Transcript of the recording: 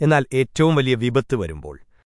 എന്നാൽ ഏറ്റവും വലിയ വിപത്ത് വരുമ്പോൾ